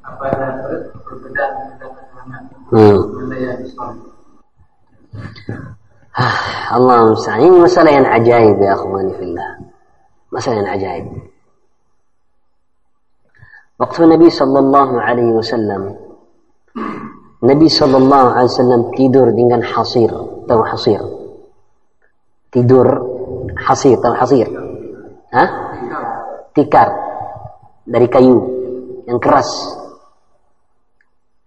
apa perbedaan perbedaan Hmm. Islam Allah musta'an. Ini masalah yang ajaib ya akhwani fillah. Masalah yang ajaib. Waktu Nabi sallallahu alaihi wasallam Nabi sallallahu alaihi wasallam tidur dengan hasir. Tahu hasir? Tidur hasir, tahu hasir? Hah? Tikar dari kayu yang keras.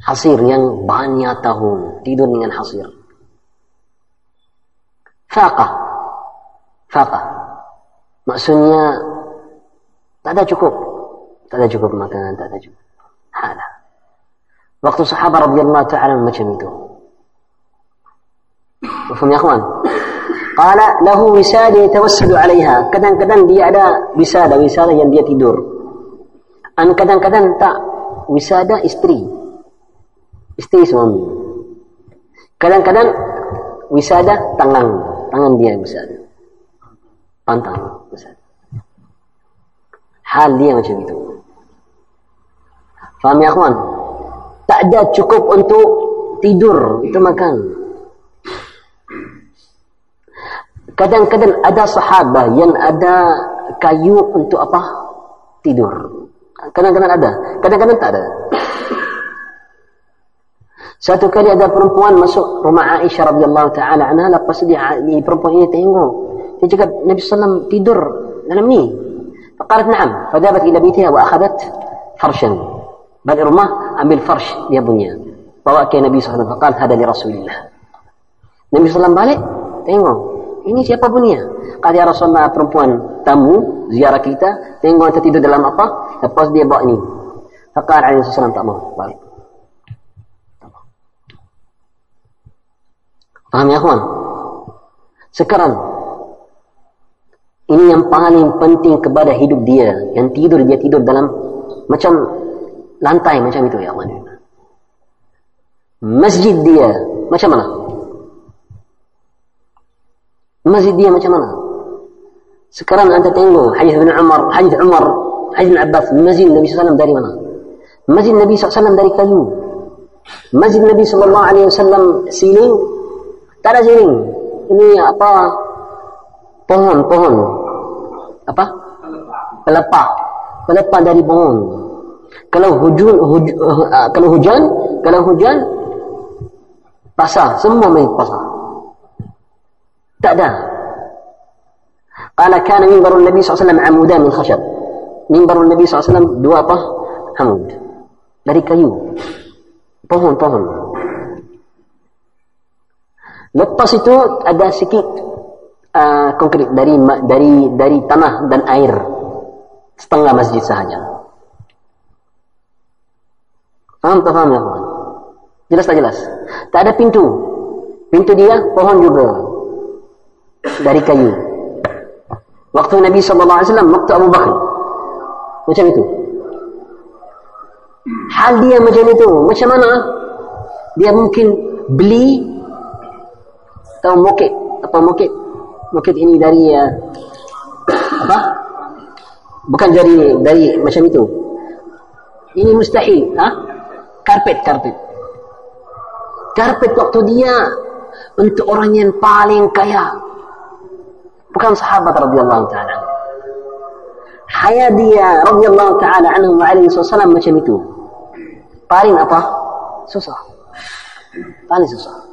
Hasir yang banyak tahun tidur dengan hasir. Faqah. Faqah. Maksudnya tak ada cukup. Tak ada cukup makanan, tak ada cukup. Hala. Waktu sahabat radhiyallahu ta'ala macam itu. Faham ya akhwan? Qala lahu wisada yatawassadu 'alayha. Kadang-kadang dia ada wisada, wisada yang dia tidur. Dan kadang-kadang tak. Wisada isteri. Isteri suami. Kadang-kadang wisada tangan. Tangan dia wisada pantang wisada hal dia macam itu. Faham ya kawan tak ada cukup untuk tidur. Itu makan. Kadang-kadang ada sahabat yang ada kayu untuk apa? Tidur kadang-kadang ada. Kadang-kadang tak ada. Satu kali ada perempuan masuk rumah Aisyah radhiyallahu taala anha lepas dia ni perempuan ini tengok. Dia cakap Nabi sallam tidur dalam ni. Faqalat na'am. Fadabat ila baitiha wa akhadhat farshan. Balik rumah ambil farsh dia punya. Bawa ke Nabi sallam faqal hada li Rasulillah. Nabi sallam balik tengok. Ini siapa punya? Kata ya Rasulullah perempuan tamu ziarah kita. Tengok kita tidur dalam apa lepas dia bawa ini faqal alaihi wasallam tak mau balik Faham ya kawan? Sekarang ini yang paling penting kepada hidup dia. Yang tidur dia tidur dalam macam lantai macam itu ya kawan. Masjid dia macam mana? Masjid dia macam mana? Sekarang anda tengok hadis bin Umar, hadis Umar, حج ابن عباس مازال النبي صلى الله عليه وسلم داري منا. مازال النبي صلى الله عليه وسلم داري كاليوم مازال النبي صلى الله عليه وسلم سيلين ترى سيلين. ini apa pohon pohon apa pelepah pelepah dari pohon kalau hujan hujan uh, kalau hujan kalau hujan basah semua mai basah tak ada قال كان منبر النبي صلى الله عليه وسلم عمودا من خشب. Mimbarun Nabi SAW dua apa? Amud. Dari kayu. Pohon-pohon. Lepas itu ada sikit uh, konkret dari dari dari tanah dan air setengah masjid sahaja. Faham tak faham ya kawan? Jelas tak jelas? Tak ada pintu. Pintu dia pohon juga dari kayu. Waktu Nabi SAW, waktu Abu Bakar. Macam itu. Hal dia macam itu. Macam mana? Dia mungkin beli tahu mukit apa mukit mukit ini dari uh, apa? Bukan dari dari macam itu. Ini mustahil ha? Karpet karpet. Karpet waktu dia untuk orang yang paling kaya. Bukan sahabat radhiyallahu taala haya dia radhiyallahu taala anhu wa alihi wasallam macam itu paling apa susah paling susah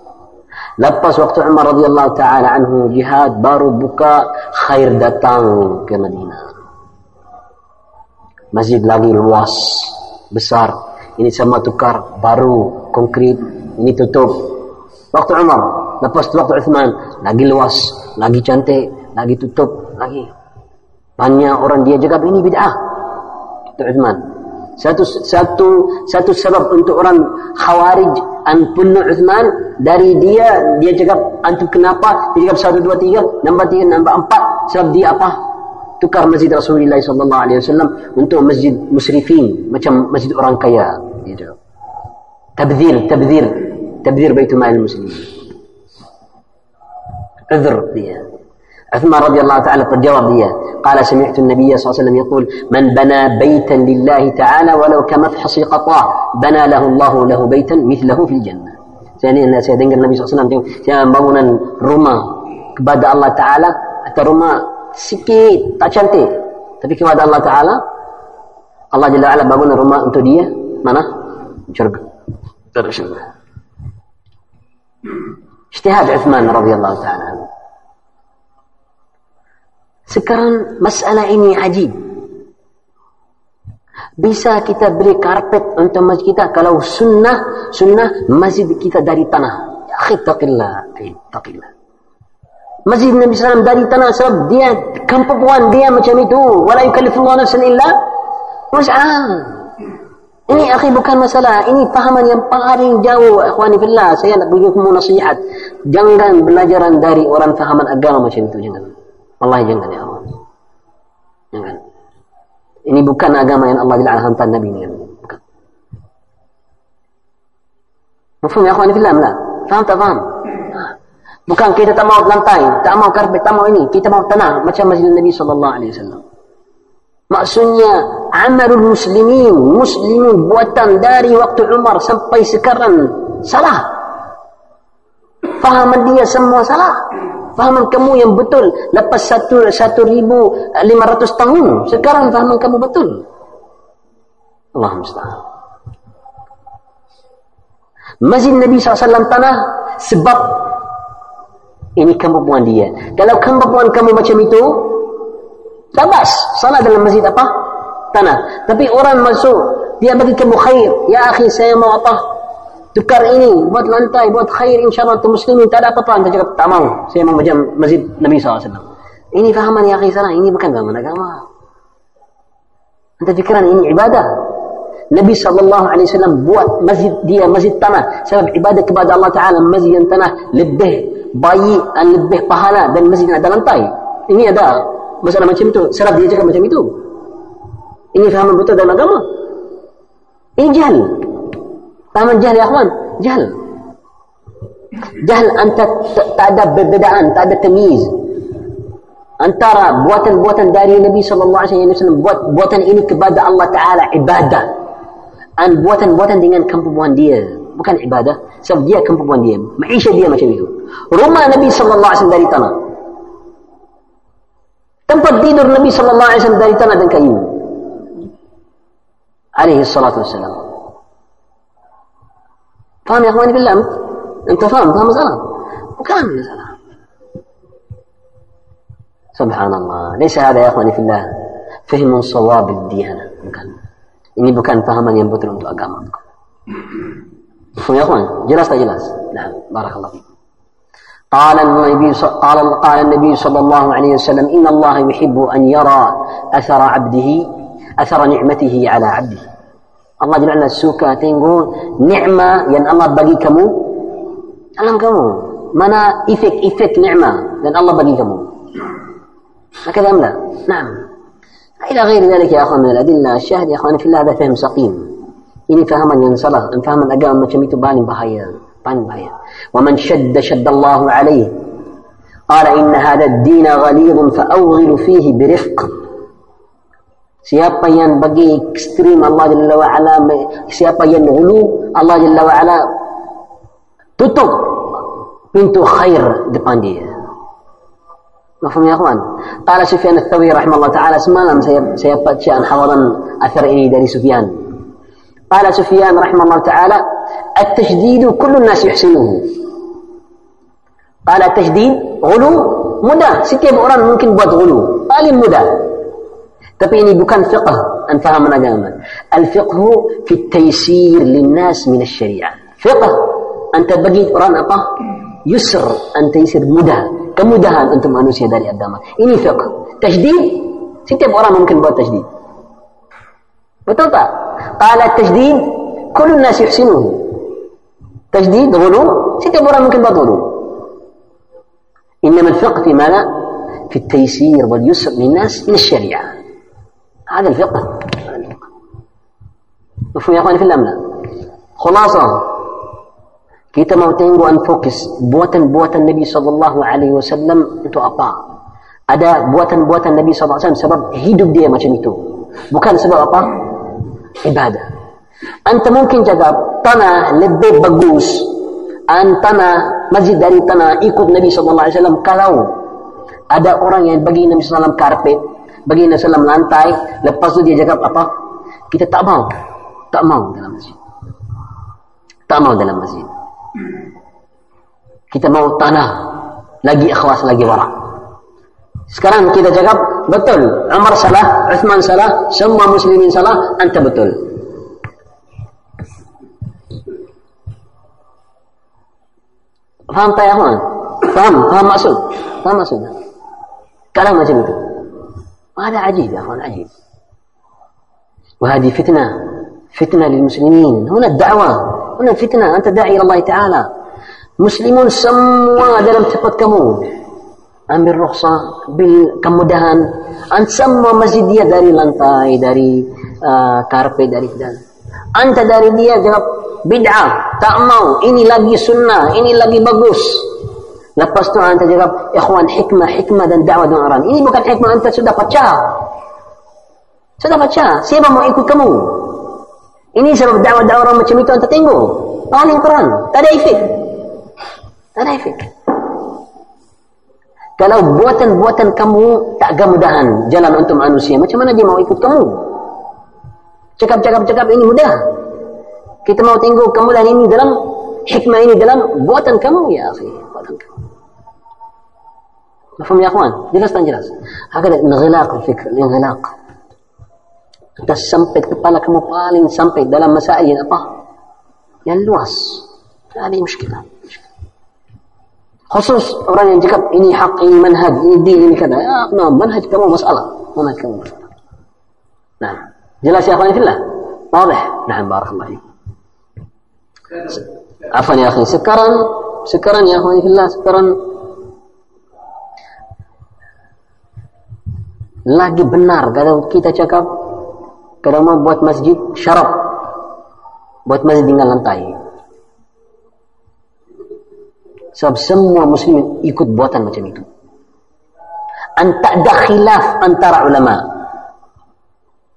Lepas waktu Umar radhiyallahu taala anhu jihad baru buka khair datang ke Madinah. Masjid lagi luas, besar. Ini sama tukar baru konkret, ini tutup. Waktu Umar, lepas waktu Uthman lagi luas, lagi cantik, lagi tutup, lagi banyak orang dia jaga ini bid'ah. Itu Uthman. Satu satu satu sebab untuk orang Khawarij an bunuh Uthman dari dia dia cakap antum kenapa? Dia cakap satu dua tiga nombor tiga nombor empat. Sebab dia apa? Tukar masjid Rasulullah sallallahu alaihi wasallam untuk masjid musrifin macam masjid orang kaya. Gitu tabdzir tabdzir tabdzir baitul mal muslimin. Uzur dia عثمان رضي الله تعالى قد جاوب قال سمعت النبي صلى الله عليه وسلم يقول من بنى بيتا لله تعالى ولو كمفحص قطاه بنى له الله له بيتا مثله في الجنة. ثانيا سيدنا النبي صلى الله عليه وسلم يقول بونا رمى كباد الله تعالى حتى رما سكيت تشنتي تبي كباد الله تعالى الله جل وعلا bangun رمى انتو dia. مانا Syurga. Tidak عثمان رضي الله تعالى ta'ala sekarang masalah ini ajib. Bisa kita beri karpet untuk masjid kita kalau sunnah sunnah masjid kita dari tanah. Ya akhi taqillah. Masjid Nabi SAW dari tanah sebab dia kemampuan dia macam itu. Wala yukallifullah nafsan illa wus'aha. Ini akhi bukan masalah. Ini pahaman yang paling jauh ikhwani fillah. Saya nak bagi kamu nasihat. Jangan belajaran dari orang fahaman agama macam itu jangan Allah jangan ya Allah jangan ini bukan agama yang Allah Jalla hantar Nabi ini. Bukan. Mufhum ya akhwan fillah? La. Faham tak faham? Bukan kita tak mau lantai, tak mau karpet, tak mau ini. Kita mau tanah macam Masjid Nabi sallallahu alaihi wasallam. Maksudnya amalul muslimin, muslimin buatan dari waktu Umar sampai sekarang salah. Fahaman dia semua salah fahaman kamu yang betul lepas satu satu ribu lima ratus tahun. Sekarang fahaman kamu betul. Allah mustahil Masjid Nabi SAW tanah sebab ini kemampuan dia. Kalau kemampuan kamu macam itu tabas salah dalam masjid apa? Tanah. Tapi orang masuk dia bagi kamu khair. Ya akhi saya mau apa tukar ini buat lantai buat khair insyaallah. Tu muslimin tak ada apa-apa. Anda cakap tak mau. Saya mau macam masjid Nabi SAW ini fahaman ya akhi salah. Ini bukan agama agama. Anda fikiran ini ibadah. Nabi SAW buat masjid dia masjid tanah. Sebab ibadah kepada Allah Ta'ala masjid yang tanah lebih baik dan lebih pahala dan masjid yang ada lantai. Ini ada masalah macam itu. Sebab dia cakap macam itu. Ini fahaman betul dalam agama. Ini jahil Pahaman jahil ya akhwan? Jahil. Jahil antara tak ada perbedaan, tak ada temiz. Antara buatan-buatan dari Nabi SAW buat buatan ini kepada Allah Ta'ala ibadah. Dan buatan-buatan dengan kemampuan dia. Bukan ibadah. Sebab dia kemampuan dia. Maisha dia macam itu. Rumah Nabi SAW dari tanah. Tempat tidur Nabi SAW dari tanah dan kayu. Alaihi salatu wassalam. فهم يا أخواني بالله أنت فاهم فاهم مسألة وكامل مسألة سبحان الله. ليس هذا يا أخواني في الله. فهم صواب الديانة bukan ini bukan pahaman yang betul untuk agama يا اخوان jelas نعم. بارك الله فيكم قال النبي قال قال النبي صلى الله عليه وسلم إن الله يحب أن يرى أثر عبده أثر نعمته على عبده. Allah Jalla suka tengok nikmat yang Allah bagi kamu dalam kamu. Mana efek-efek nikmat yang Allah bagi kamu. هكذا أم لا؟ نعم إلى غير ذلك يا أخوان من الأدلة الشاهد يا أخوان في الله هذا فهم سقيم ini fahaman yang salah dan fahaman agama macam itu paling bahaya paling bahaya ومن شد شد الله عليه قال إن هذا الدين غليظ فأوغل فيه برفق Siapa yang bagi ekstrim Allah Jalla wa'ala Siapa yang hulu Allah Jalla wa'ala Tutup Pintu khair depan dia Mafhum ya kawan Ta'ala Sufyan al-Thawi rahimahullah ta'ala Semalam saya saya bacaan hawalan Athar ini dari Sufyan Ta'ala Sufyan rahimahullah ta'ala At-tajdidu kullu nas yuhsinuhu Qala tajdid Gulu Mudah Setiap orang mungkin buat gulu Paling mudah Tapi ini bukan fiqh an faham agama. Al-fiqhu fi taysir linnas min syariah. Fiqh anta bagi orang apa? Yusr an taysir mudah, kemudahan untuk manusia dari agama. Ini fiqh. Tajdid setiap orang mungkin buat tajdid. Betul tak? Qala tajdid kullu nas yuhsinuhu. Tajdid ghulu setiap orang mungkin buat ghulu. إنما الفقه في ماذا؟ في التيسير واليسر للناس من الشريعة هذا الفقه مفهوم يا اخواني في الاملا خلاصه kita mau tengok and fokus buatan-buatan Nabi sallallahu alaihi wasallam untuk apa? ada buatan-buatan Nabi SAW sebab hidup dia macam itu bukan sebab apa ibadah anta mungkin jaga tanah lebih bagus an tanah masjid dari tanah ikut Nabi SAW kalau ada orang yang bagi Nabi SAW karpet bagi Nabi SAW lantai lepas tu dia cakap apa? Kita tak mau. Tak mau dalam masjid. Tak mau dalam masjid. Kita mau tanah. Lagi ikhlas lagi warak. Sekarang kita cakap betul. Umar salah Uthman salah semua muslimin salah anta betul. Faham tak ya faham? Faham maksud? Faham maksud kalau macam itu هذا عجيب يا اخوان عجيب وهذه فتنه فتنه للمسلمين هنا الدعوه هنا فتنه انت داعي الى الله تعالى muslimun semua dalam tempat kamu ambil rukhsah bil kemudahan an semua masjid dia dari lantai dari uh, karpet dari dan anta dari dia jawab bid'ah tak mau ini lagi sunnah ini lagi bagus lepas tu anta jawab ikhwan hikmah hikmah dan dakwah dan aran ini bukan hikmah anta sudah baca sudah baca siapa mau ikut kamu ini sebab dakwah dakwah orang macam itu anta tengok paling Quran tak ada efek tak ada efek. Kalau buatan-buatan kamu tak kemudahan jalan untuk manusia, macam mana dia mau ikut kamu? Cakap-cakap-cakap ini mudah. Kita mau tengok kemudahan ini dalam hikmah ini dalam buatan kamu, ya akhi. Buatan kamu. مفهوم يا أخوان؟ جلست ان جلست. هكذا انغلاق الفكر الانغلاق. أنت سمبت بطلك مبالين سمبت دلم مسائل يا يلواس هذه مشكلة. خصوص أوراني أنت كب إني حق إني منهج إني دين إني كذا. ما نعم، منهج كم مسألة. منهج كم مسألة. نعم. جلس يا أخواني في الله. واضح؟ نعم بارك الله فيك. عفوا يا أخي. سكرا. سكرا يا أخواني في الله. سكرا. Lagi benar kalau kita cakap kalau mau buat masjid syarat buat masjid dengan lantai Sebab semua muslim ikut buatan macam itu. An tak ada khilaf antara ulama.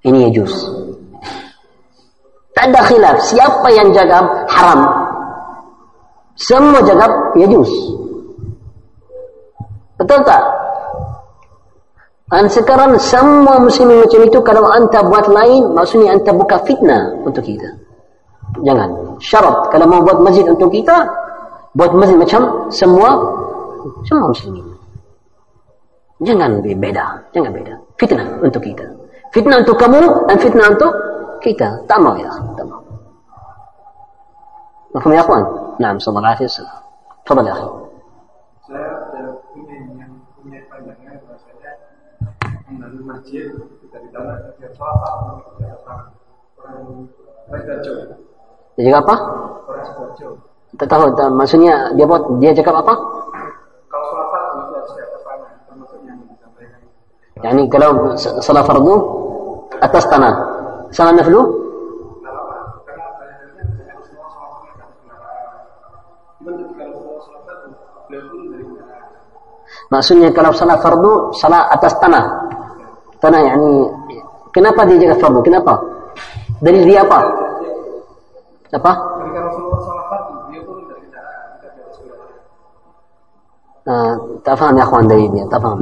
Ini ya juz. Tak ada khilaf. Siapa yang jaga haram? Semua jaga ya juz. Betul tak? Dan sekarang semua muslimin macam itu kalau anda buat lain maksudnya anda buka fitnah untuk kita. Jangan. Syarat kalau mau buat masjid untuk kita buat masjid macam semua semua muslimin. Jangan beda, jangan beda. Fitnah untuk kita. Fitnah untuk kamu dan fitnah untuk kita. Tak mau ya, tak mau. Mafhum ya kawan? Naam, sallallahu alaihi wasallam. Fadal ya akhi. Mengenai masjid kita di dalam setiap salah kita orang orang Sidoarjo. Dia cakap apa? Orang Sidoarjo. Tak tahu, tak, maksudnya dia buat dia cakap apa? Kalau sholat fardu itu harus di atas tanah, termasuk yang disampaikan. Yani kalau s- salat fardu atas tanah. Salat naflu Kenapa? Karena dalilnya misalnya semua sholat sunat kan kendaraan. Cuma ketika Rasulullah sholat fardu, beliau pun dari kendaraan. maksudnya kalau salat fardu salat atas tanah. Tanah yani kenapa dia jaga fardu? Kenapa? Dari dia apa? Apa? Uh, tak faham ya akhwan dari dia, tak faham.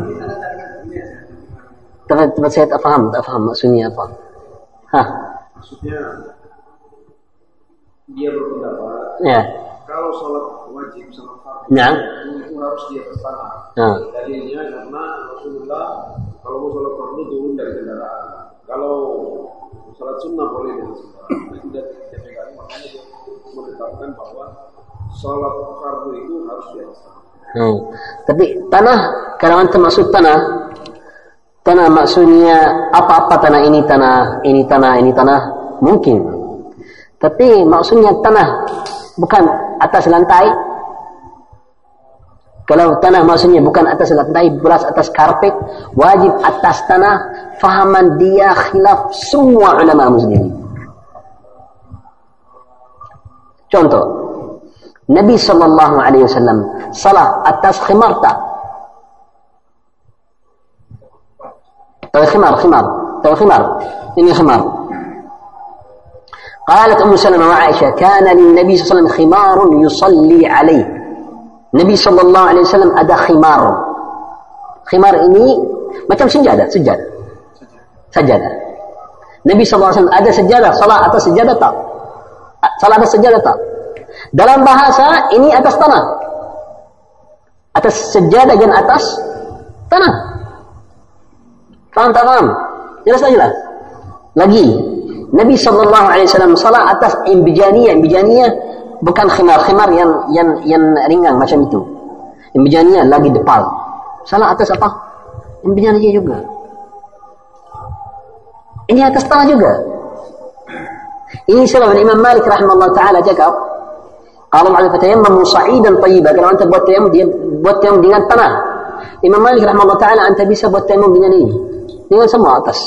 Tapi, tapi saya tak faham, tak faham maksudnya apa. Hah? Maksudnya dia berpendapat Ya. kalau sholat wajib sholat fardu Ya. itu harus di atas tanah. Ha. Dalilnya karena Rasulullah kalau mau sholat fardu turun dari kendaraan. Kalau sholat sunnah boleh dari kendaraan. Itu tidak pegang makanya dia menetapkan bahwa sholat fardu itu harus di atas tanah. Hmm. Tapi tanah, kalau antum maksud tanah, tanah maksudnya apa-apa tanah ini tanah, ini tanah, ini tanah, mungkin. Tapi maksudnya tanah bukan atas lantai. Kalau tanah maksudnya bukan atas lantai, beras atas karpet, wajib atas tanah, fahaman dia khilaf semua ulama muslimin. Contoh, Nabi sallallahu alaihi wasallam salat atas khimar tak? tahu khimar khimar tahu khimar ini khimar قالت أم سلمة وعائشة كان للنبي صلى الله عليه وسلم خمار يصلي عليه Nabi sallallahu alaihi wasallam ada khimar. Khimar ini macam sejadah, sejadah. Sejadah. Nabi sallallahu alaihi wasallam ada sejadah, salat atas sejadah tak? Salat atas sejadah tak? Dalam bahasa ini atas tanah. Atas sejadah dan atas tanah. Faham tak faham? Jelas tak jelas? Lagi. Nabi sallallahu alaihi wasallam salat atas imbijaniyah, imbijaniyah bukan khimar khimar yang yang yang ringan macam itu. Imbijannya lagi depan salah atas apa? Imbijannya juga. Ini atas tanah juga. Ini sebab Imam Malik rahimahullah taala cakap kalau ada fatayammam sa'idan tayyiban. Kalau anda buat tayammum dia buat tayammum dengan tanah. Imam Malik rahimahullah taala anda bisa buat tayammum dengan ini. Dengan semua atas.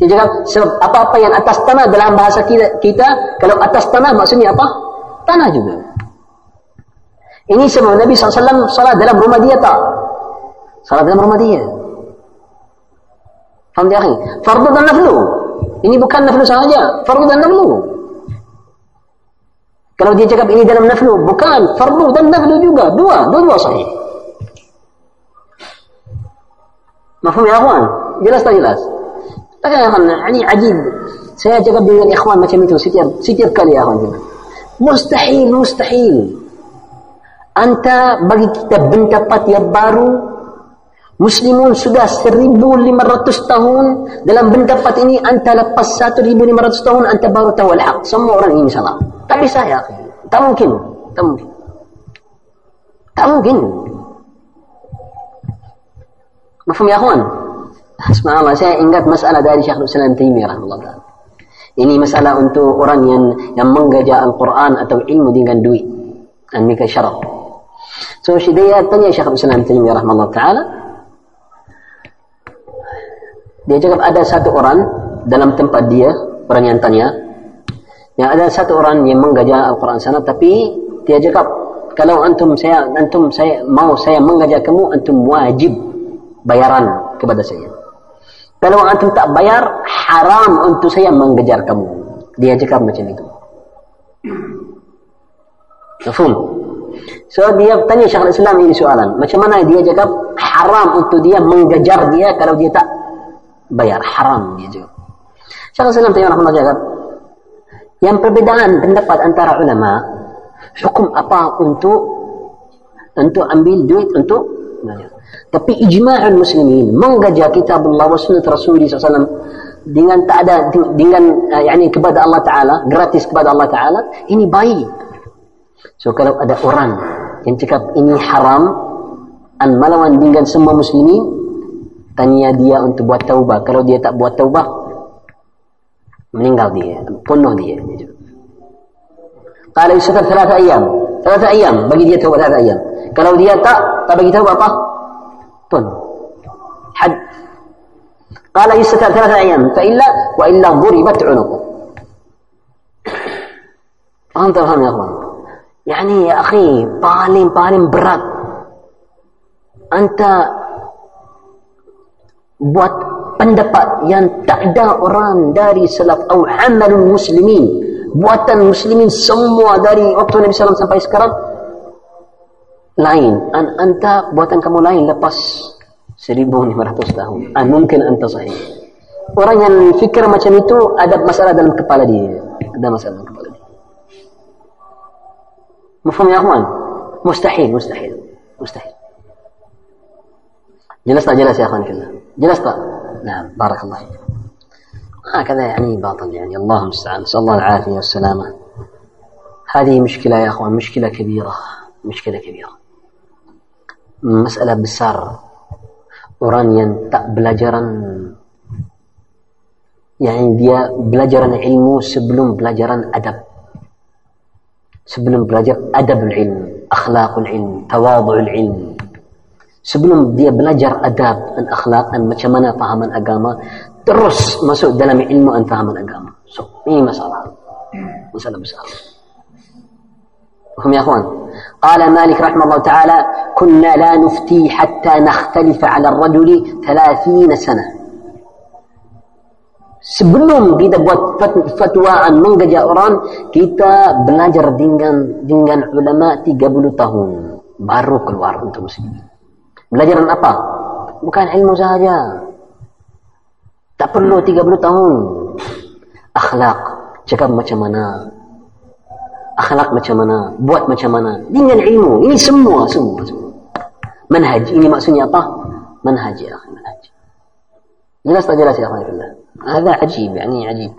Dia cakap sebab apa-apa yang atas tanah dalam bahasa kita, kita kalau atas tanah maksudnya apa tanah juga. Ini sebab Nabi SAW salat dalam rumah dia tak? Salat dalam rumah dia. Faham dia? Fardu dan naflu. Ini bukan naflu sahaja. Fardu dan naflu. Kalau dia cakap ini dalam naflu, bukan. Fardu dan naflu juga. Dua. Dua-dua sahih. Mafhum ya? Jelas tak jelas? Tak ya akhwan? Ini ajib. Saya cakap dengan ikhwan macam itu setiap setiap kali ya. Mustahil, mustahil. Anta bagi kita pendapat yang baru. Muslimun sudah 1500 tahun. Dalam pendapat ini anta lepas 1500 tahun anta baru tahu al-haq. Semua orang ini salah. Tapi saya tak mungkin. Tak mungkin. Tak mungkin. Mafhum ya kawan Subhanallah saya ingat masalah dari Syekhul Islam Taimiyah rahimahullah ini masalah untuk orang yang yang mengajar Al-Quran atau ilmu dengan duit. Dan mereka syarat. So, dia tanya Syekh Islam Taimiyah rahmatullah ta'ala. Dia cakap ada satu orang dalam tempat dia, orang yang tanya. Yang ada satu orang yang mengajar Al-Quran sana, tapi dia cakap, kalau antum saya antum saya mau saya mengajar kamu, antum wajib bayaran kepada saya. Kalau antum tak bayar, haram untuk saya mengejar kamu. Dia cakap macam itu. Mafhum? So dia tanya Syekhul Islam ini soalan. Macam mana dia cakap haram untuk dia mengejar dia kalau dia tak bayar. Haram dia cakap. Syekhul Islam tanya rahmatullah cakap. Yang perbedaan pendapat antara ulama hukum apa untuk untuk ambil duit untuk. Tapi ijma'ul muslimin menggajar kitab Allah wa sunnah Rasulullah SAW dengan tak ada dengan uh, yakni kepada Allah Taala gratis kepada Allah Taala ini baik. So kalau ada orang yang cakap ini haram an melawan dengan semua muslimin tanya dia untuk buat taubat kalau dia tak buat taubat meninggal dia penuh dia. Kalau setelah tiga ayam. Tiga ayam bagi dia taubat tiga ayam kalau dia tak tak bagi tahu apa طن حد قال يستتر ثلاثة أيام فإلا وإلا ضربت عنقه أنت فهم يا أخوان يعني يا أخي paling paling berat anta buat pendapat yang tak ada orang dari salaf atau amalul muslimin buatan muslimin semua dari waktu Nabi SAW sampai sekarang lain an anta buatan kamu lain lepas 1500 tahun an mungkin anta sahih orang yang fikir macam itu ada masalah dalam kepala dia ada masalah dalam kepala dia mafhum ya akhwan mustahil mustahil mustahil jelas tak jelas ya fillah jelas tak نعم بارك الله فيك هكذا يعني باطل يعني الله المستعان نسال الله العافيه والسلامه هذه مشكله يا اخوان مشكله كبيره مشكله كبيره masalah besar. Orang yang tak belajaran. Yang dia belajaran ilmu sebelum belajaran adab. Sebelum belajar adab ilmu akhlakul ilmu tawadul ilmu sebelum dia belajar adab dan akhlak dan macam mana fahaman agama terus masuk dalam ilmu dan fahaman agama. So ini masalah. Masalah besar هم يا اخوان قال مالك رحمه الله تعالى كنا لا نفتي حتى نختلف على الرجل ثلاثين سنة sebelum kita buat fat- fatwaan mengajak orang kita belajar dengan dengan ulama 30 tahun baru keluar untuk muslim belajaran apa bukan ilmu sahaja tak perlu 30 tahun akhlak cakap macam mana akhlak macam mana, buat macam mana, dengan ilmu. Ini semua, semua, semua. Manhaj, ini maksudnya apa? Manhaj, ya akhi, manhaj. Jelas tak jelas, ya akhi, Allah. Ada ajib, ya, ini ajib.